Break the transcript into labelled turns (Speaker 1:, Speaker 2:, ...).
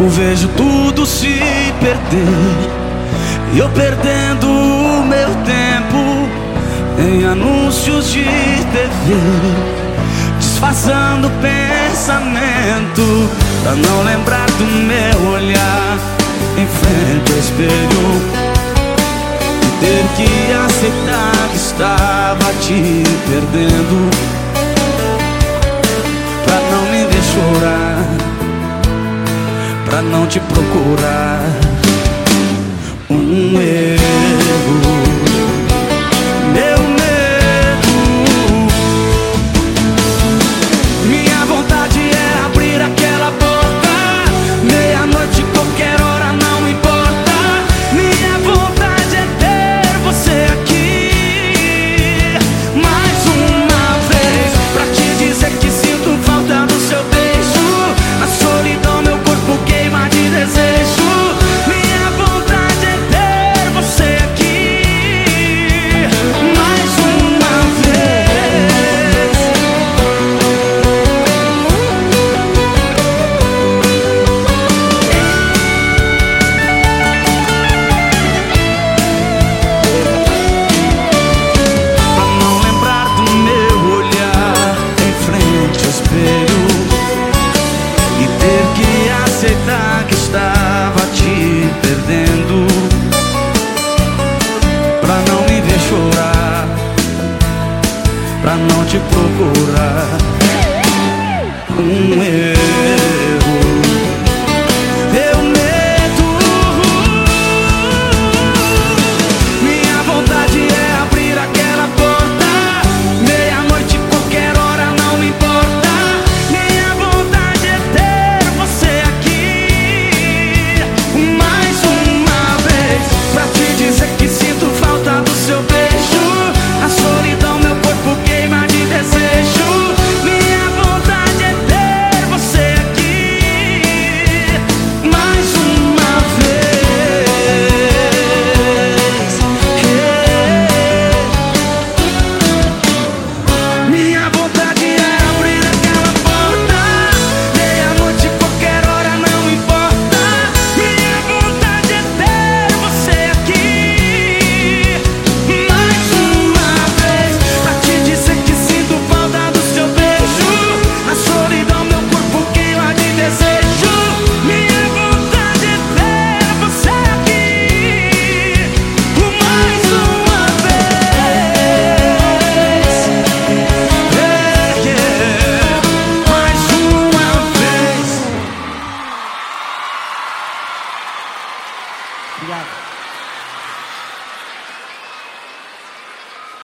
Speaker 1: Vejo tudo se perder. E eu perdendo o meu tempo Em anúncios de TV Disfarçando pensamento Pra não lembrar do meu olhar Em frente ao espelho. E ter que aceitar que estava te perdendo pra não te procurar. Um erro. Pra não te procurar. Um erro.
Speaker 2: Obrigado.